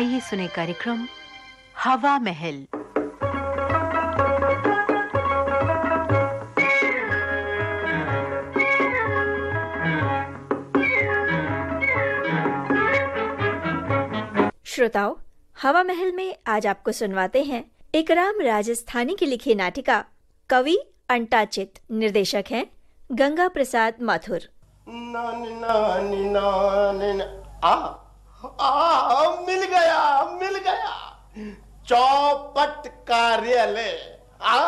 आइए सुने कार्यक्रम हवा महल। श्रोताओं हवा महल में आज आपको सुनवाते हैं इकराम राजस्थानी की लिखी नाटिका कवि अंटाचित निर्देशक हैं गंगा प्रसाद माथुर। नानी नानी नानी आ, आ मिल गया मिल गया। चौपट कार्यालय। आ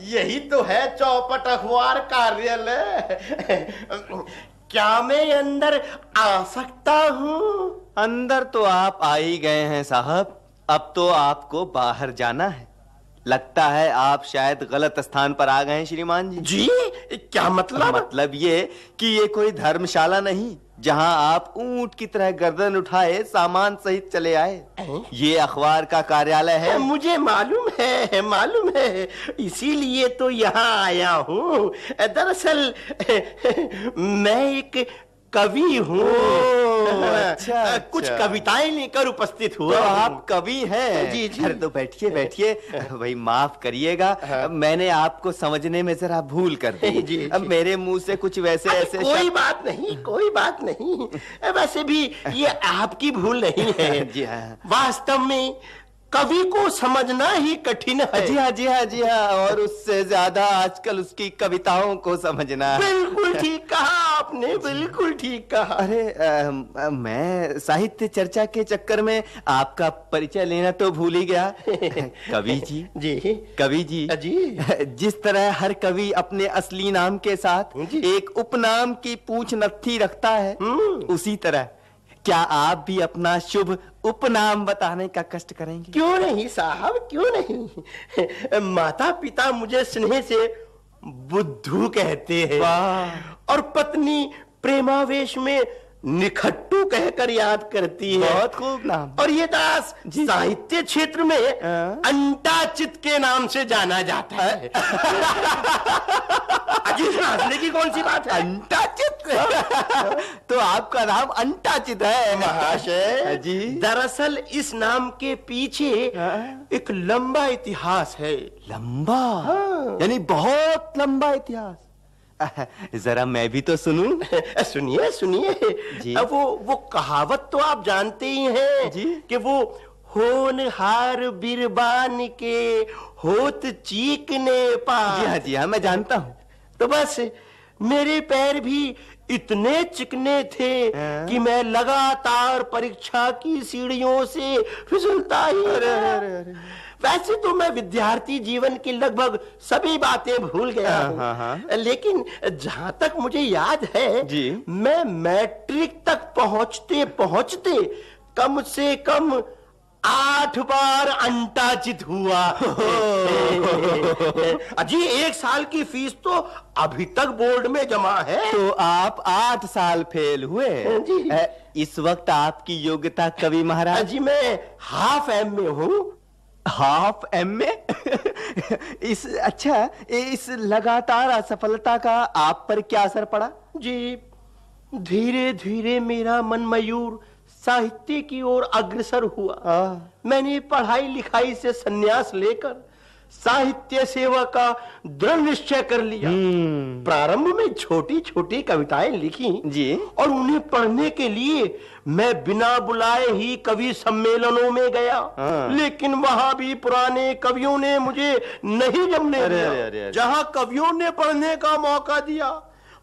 यही तो है चौपट अखबार कार्यालय। क्या मैं अंदर आ सकता हूँ? अंदर तो आप आ ही गए हैं साहब। अब तो आपको बाहर जाना है। लगता है आप शायद गलत स्थान पर आ गए हैं श्रीमान जी। जी क्या मतलब? मतलब ये कि ये कोई धर्मशाला नहीं। जहाँ आप ऊँट की तरह गर्दन उठाए सामान सहित चले आए। ये अखबार का कार्यालय है। मुझे मालूम है मालूम है। इसीलिए तो यहाँ आया हूँ। दरअसल मैं एक कवि हूँ। अच्छा, कुछ अच्छा। कविताएँ लेकर उपस्थित हुआ तो आप कवि हैं जी, जी। अरे तो बैठिए बैठिए भाई माफ़ करिएगा मैंने आपको समझने में जरा भूल कर दी जी, जी। अब मेरे मुँह से कुछ वैसे ऐसे कोई शा... बात नहीं कोई बात नहीं वैसे भी ये आपकी भूल नहीं है जी हाँ। वास्तव में कवि को समझना ही कठिन है। जी हाँ जी हाँ जी हाँ और उससे ज़्यादा आजकल उसकी कविताओं को समझना। बिल्कुल ठीक कहा आपने बिल्कुल ठीक कहा। अरे अ, मैं साहित्य चर्चा के चक्कर में आपका परिचय लेना तो भूल ही गया। कवि जी जी। कवि जी जी। जिस तरह हर कवि अपने असली नाम के साथ। एक उपनाम की पूछ नत्थी रखता है हम्म। उसी तरह क्या आप भी अपना शुभ उपनाम बताने का कष्ट करेंगे? क्यों नहीं साहब क्यों नहीं? माता पिता मुझे स्नेह से बुद्धू कहते हैं। और पत्नी प्रेमावेश में निखट्टू कहकर याद करती है। बहुत खूब नाम। और ये दास साहित्य क्षेत्र में। अंटाचित के नाम से जाना जाता है। अजी इसमें हंसने की कौन सी बात है? अंटाचित तो आपका नाम अंटाचित है महाशय जी। दरअसल इस नाम के पीछे। एक लंबा इतिहास है। लंबा? हाँ। यानी बहुत लंबा इतिहास। जरा मैं भी तो सुनूं सुनिए सुनिए अब वो वो कहावत तो आप जानते ही हैं जी। कि वो होनहार बिरबान के होत चीकने पा जी हाँ जी हाँ मैं जानता हूँ तो बस मेरे पैर भी इतने चिकने थे हाँ। कि मैं लगातार परीक्षा की सीढ़ियों से फिसलता ही रहा। वैसे तो मैं विद्यार्थी जीवन की लगभग सभी बातें भूल गया हाँ, हूँ हाँ, हाँ। लेकिन जहाँ तक मुझे याद है जी। मैं मैट्रिक तक पहुँचते पहुँचते कम से कम आठ बार अंटाचित हुआ अजी एक साल की फ़ीस तो अभी तक बोर्ड में जमा है तो आप आठ साल फेल हुए जी। इस वक्त आपकी योग्यता कवि महाराज जी मैं हाफ़ एम में हूँ हाफ़ एम में? इस अच्छा इस लगातार असफलता का आप पर क्या असर पड़ा? जी धीरे धीरे मेरा मन मयूर साहित्य की ओर अग्रसर हुआ। मैंने पढ़ाई लिखाई से संन्यास लेकर साहित्य सेवा का दृढ़ निश्चय कर लिया प्रारंभ में छोटी छोटी कविताएँ लिखी जी। और उन्हें पढ़ने के लिए मैं बिना बुलाए ही कवि सम्मेलनों में गया हाँ। लेकिन वहाँ भी पुराने कवियों ने मुझे नहीं जमने दिया। जहाँ कवियों ने पढ़ने का मौका दिया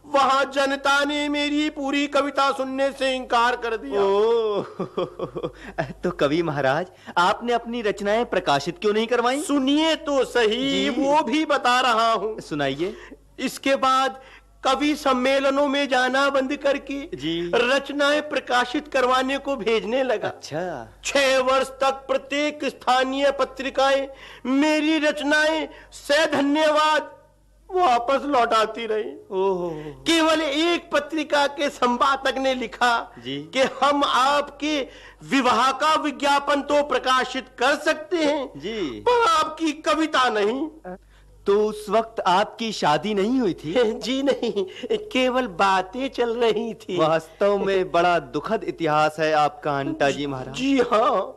वहाँ जनता ने मेरी पूरी कविता सुनने से इनकार कर दिया। ओ, तो कवि महाराज आपने अपनी रचनाएँ प्रकाशित क्यों नहीं करवाई? सुनिए तो सही वो भी बता रहा हूँ। सुनाइए। इसके बाद कवि सम्मेलनों में जाना बंद करके जी। रचनाएँ प्रकाशित करवाने को भेजने लगा। अच्छा। छह वर्ष तक प्रत्येक स्थानीय पत्रिकाएँ मेरी रचनाएँ से धन्यवाद वापस लौटाती रही। केवल एक पत्रिका के संपादक ने लिखा। कि हम आपके विवाह का विज्ञापन तो प्रकाशित कर सकते हैं जी। पर आपकी कविता नहीं। तो उस वक्त आपकी शादी नहीं हुई थी? जी नहीं केवल बातें चल रही थी। वास्तव में बड़ा दुखद इतिहास है आपका अंटा जी महाराज। जी हाँ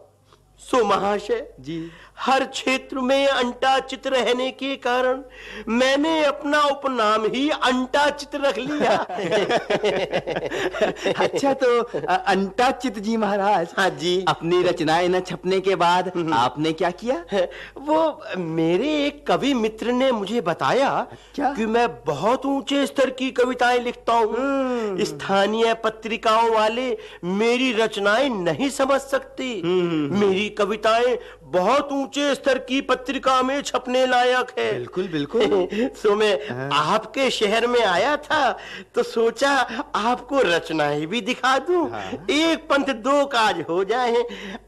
सो महाशय। जी। हर क्षेत्र में अंटाचित रहने के कारण मैंने अपना उपनाम ही अंटाचित रख लिया। अच्छा तो अंटाचित जी महाराज हाँ जी। अपनी रचनाएँ न छपने के बाद आपने क्या किया? वो मेरे एक कवि मित्र ने मुझे बताया क्या? कि मैं बहुत ऊँचे स्तर की कविताएँ लिखता हूँ। स्थानीय पत्रिकाओं वाले मेरी रचनाएँ नहीं समझ सकते। मेरी कविताएँ बहुत ऊँचे स्तर की पत्रिका में छपने लायक है। बिल्कुल बिल्कुल। सो मैं आपके शहर में आया था तो सोचा आपको रचनाएँ भी दिखा दूँ। एक पंथ दो काज हो जाए।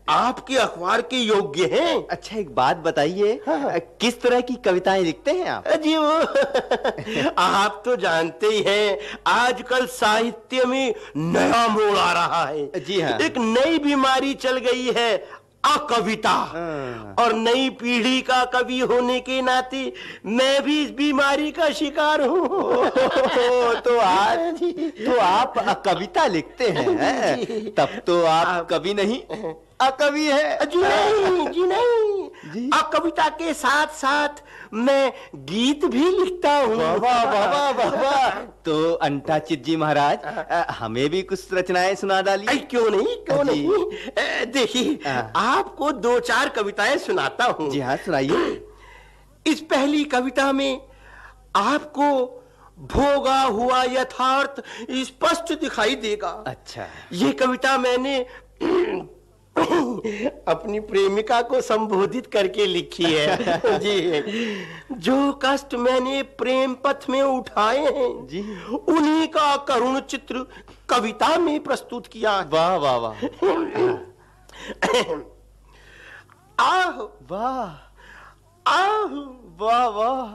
आपके अखबार के योग्य हैं। अच्छा एक बात बताइए अ, किस तरह की कविताएँ लिखते हैं आप? जी वो आप तो जानते ही हैं आजकल साहित्य में नया मोड़ आ रहा है। जी हाँ। एक नई बीमारी चल गई है अकविता। हाँ। और नई पीढ़ी का कवि होने के नाते मैं भी इस बीमारी का शिकार हूँ। तो आज तो आप अकविता कविता लिखते हैं। तब तो आप कवि नहीं। अकवि है। जी नहीं जी नहीं। जी। कविता के साथ साथ मैं गीत भी लिखता हूँ। वाह वाह वाह वाह वाह तो अंटाचित जी महाराज हमें भी कुछ रचनाएँ सुना डाली क्यों नहीं क्यों नहीं? देखिए हाँ। आपको दो चार कविताएँ सुनाता हूँ। जी हाँ सुनाइए। इस पहली कविता में आपको भोगा हुआ यथार्थ स्पष्ट दिखाई देगा। अच्छा। ये कविता मैंने अपनी प्रेमिका को संबोधित करके लिखी है। जी। जो कष्ट मैंने प्रेम पथ में उठाए हैं जी। उन्हीं का करुण चित्र कविता में प्रस्तुत किया वाह वाह वाह। आह वाह। आह वाह वाह।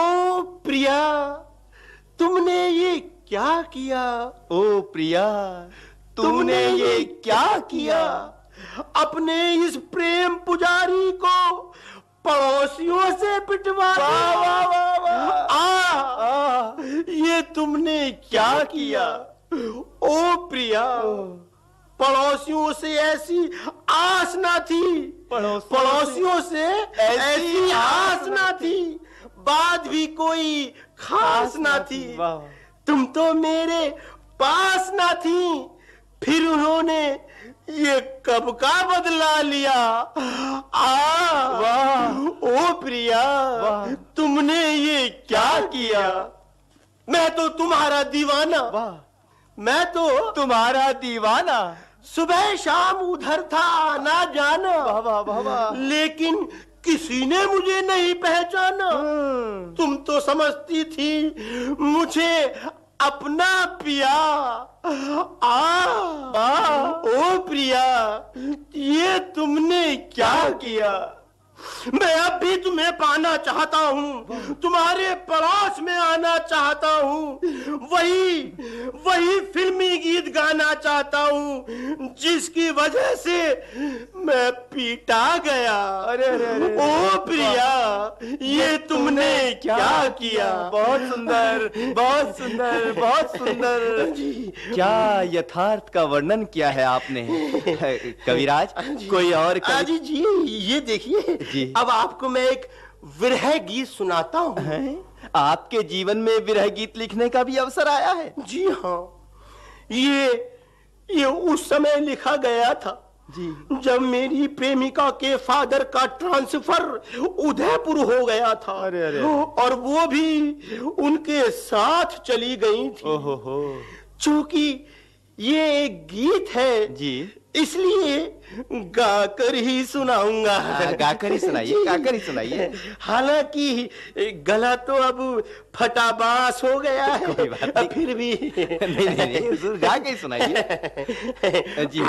ओ प्रिया तुमने ये क्या किया? ओ प्रिया तुमने ये क्या? किया? अपने इस प्रेम पुजारी को पड़ोसियों से पिटवा आ, आ, ये तुमने क्या किया ओ प्रिया पड़ोसियों से ऐसी आस ना थी। पड़ोसियों पड़ोसियों से ऐसी आस ना थी। बात भी कोई खास ना थी। तुम तो मेरे पास ना थी। फिर उन्होंने ये कब का बदला लिया? आ वाह। ओ प्रिया वाह। तुमने ये क्या किया? मैं तो तुम्हारा दीवाना। वाह। मैं तो तुम्हारा दीवाना। सुबह शाम उधर था आना जाना। वाह वाह वाह वाह। लेकिन किसी ने मुझे नहीं पहचाना। हम्म। तुम तो समझती थी मुझे अपना पिया। आ, आ ओ प्रिया ये तुमने क्या किया? मैं अब भी तुम्हें पाना चाहता हूँ तुम्हारे पड़ोस में आना चाहता हूँ। वही वही फिल्मी गीत गाना चाहता हूँ जिसकी वजह से मैं पीटा गया। अरे, अरे, अरे। ओ प्रिया ये तुमने क्या किया बहुत सुंदर बहुत सुंदर बहुत सुंदर। क्या यथार्थ का वर्णन किया है आपने? कविराज कोई और कवि? जी ये देखिए जी। अब आपको मैं एक विरह गीत सुनाता हूँ। आपके जीवन में विरह गीत लिखने का भी अवसर आया है? जी हाँ। ये ये उस समय लिखा गया था जी। जब मेरी प्रेमिका के फादर का ट्रांसफ़र उदयपुर हो गया था। अरे, अरे। और वो भी उनके साथ चली गई थी। ओहो हो। चूँकि ये एक गीत है। जी। इसलिए गाकर ही सुनाऊँगा। हाँ, गाकर ही सुनाइए गाकर ही सुनाइए। हालाँकि गला तो अब फटाबास हो गया है। कोई बात नहीं। फिर भी नहीं नहीं नहीं गाकर गा के ही सुनाइए। जी।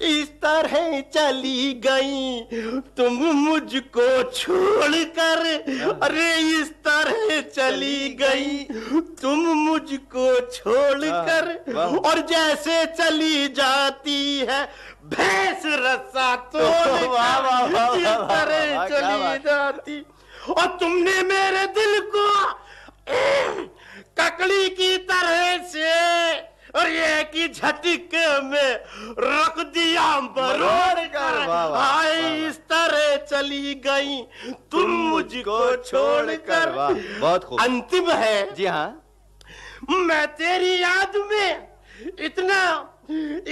इस तरह चली गई। तुम मुझको छोड़कर अरे इस तरह चली गई। तुम मुझको छोड़कर वाह। और जैसे चली जाती है भैंस रस्सा तोड़ वाह, इस तरह चली जाती। और तुमने मेरे दिल को ककड़ी की तरह से और ये कि झटके में रख दिया वाह, हाय इस तरह चली गई। तुम मुझको छोड़ कर बहुत खूब। अंतिम है। जी हाँ। मैं तेरी याद में इतना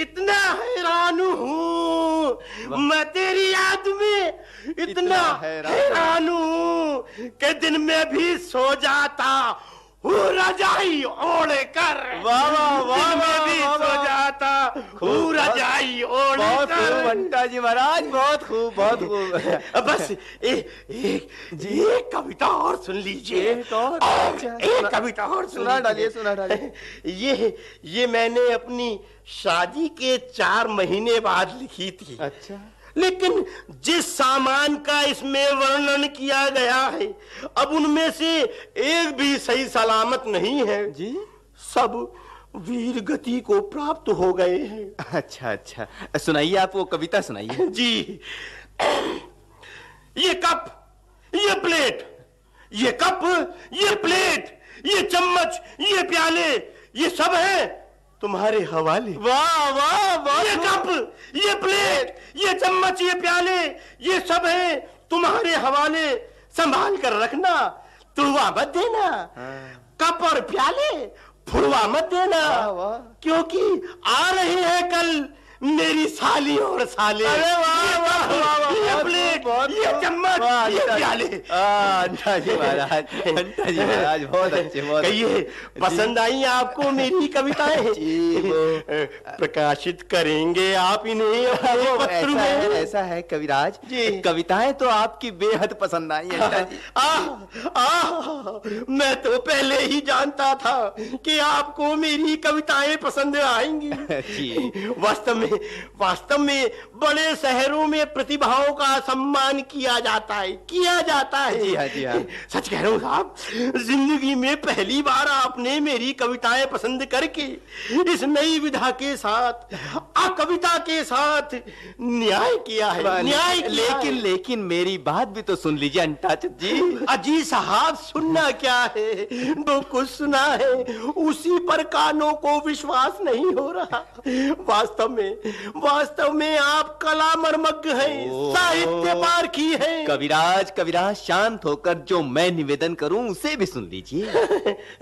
इतना हैरान हूँ। मैं तेरी याद में इतना इतना हैरान। हूँ कि दिन में भी सो जाता रजाई ओढ़ कर। वाह, वाह, में भी सो जाता हूँ रजाई ओढ़ कर। घंटा जी महाराज बहुत खूब बहुत खूब। बस ए, एक एक कविता और सुन लीजिए। एक कविता। और सुना। डालिए, सुना डालिए। ये ये मैंने अपनी शादी के चार महीने बाद लिखी थी। अच्छा। लेकिन जिस सामान का इसमें वर्णन किया गया है अब उनमें से एक भी सही सलामत नहीं है। जी? सब वीर गति को प्राप्त हो गए हैं। अच्छा अच्छा। सुनाइए आप वो कविता सुनाइए। जी। ये कप ये प्लेट ये कप ये प्लेट ये चम्मच ये प्याले ये सब है। तुम्हारे हवाले। वाह वाह वाह। ये कप ये प्लेट ये चम्मच ये प्याले ये सब है तुम्हारे हवाले। संभाल कर रखना तुड़वा मत देना। कप और प्याले फुड़वा मत देना। क्योंकि आ रहे हैं कल मेरी साली और साले। अरे वाह, महाराज। बहुत अच्छे बहुत कहिए पसंद आई आपको मेरी कविताएँ? प्रकाशित करेंगे आप इन्हें ऐसा है ऐसा है कविराज। जी। कविताएँ तो आपकी बेहद पसंद आई आ, आ, मैं तो पहले ही जानता था कि आपको मेरी कविताएँ पसंद आएँगी। वास्तव में वास्तव में बड़े शहरों में प्रतिभाओं का सम्मान किया जाता है किया जाता है जी हाँ, जी हाँ। सच कह रहा हूँ साहब ज़िंदगी में पहली बार आपने मेरी कविताएँ पसंद करके इस नई विधा के साथ आ कविता के साथ न्याय किया है न्याय किया लेकिन है। लेकिन मेरी बात भी तो सुन लीजिए अंटाचत जी अजी साहब सुनना क्या है जो कुछ सुना है उसी पर कानों को विश्वास नहीं हो रहा वास्तव में वास्तव में आप कला मर्मज्ञ हैं। साहित्य पारखी हैं कविराज कविराज शांत होकर जो मैं निवेदन करूँ उसे भी सुन लीजिए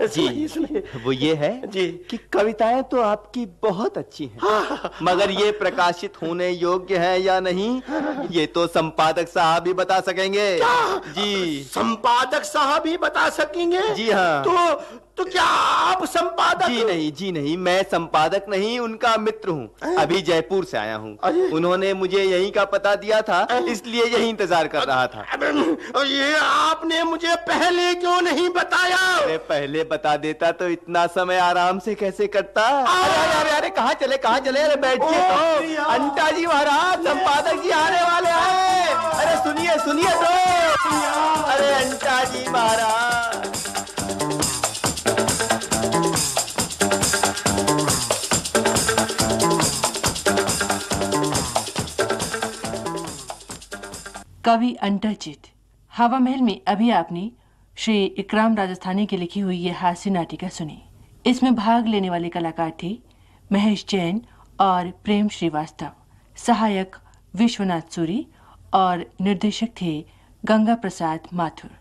सुनिए। वो ये है जी। कि कविताएँ तो आपकी बहुत अच्छी हैं मगर ये प्रकाशित होने योग्य है या नहीं ये तो संपादक साहब ही बता सकेंगे जी संपादक साहब ही बता सकेंगे जी हाँ। तो तो क्या आप संपादक जी नहीं जी नहीं मैं संपादक नहीं उनका मित्र हूँ। अभी जयपुर से आया हूँ। उन्होंने मुझे यहीं का पता दिया था इसलिए यही इंतज़ार कर रहा था। ये आपने मुझे पहले क्यों नहीं बताया? अरे पहले बता देता तो इतना समय आराम से कैसे करता? अरे अरे अरे अरे कहाँ चले कहाँ चले? अरे बैठिए तो। अंटा जी महाराज संपादक जी आने वाले हैं। अरे सुनिए सुनिए तो। अरे अंटा जी महाराज। कवि अंटचित हवा महल में अभी आपने श्री इकराम राजस्थानी की लिखी हुई ये हास्य नाटिका सुनी। इसमें भाग लेने वाले कलाकार थे महेश जैन और प्रेम श्रीवास्तव। सहायक विश्वनाथ सूरी और निर्देशक थे गंगा प्रसाद माथुर।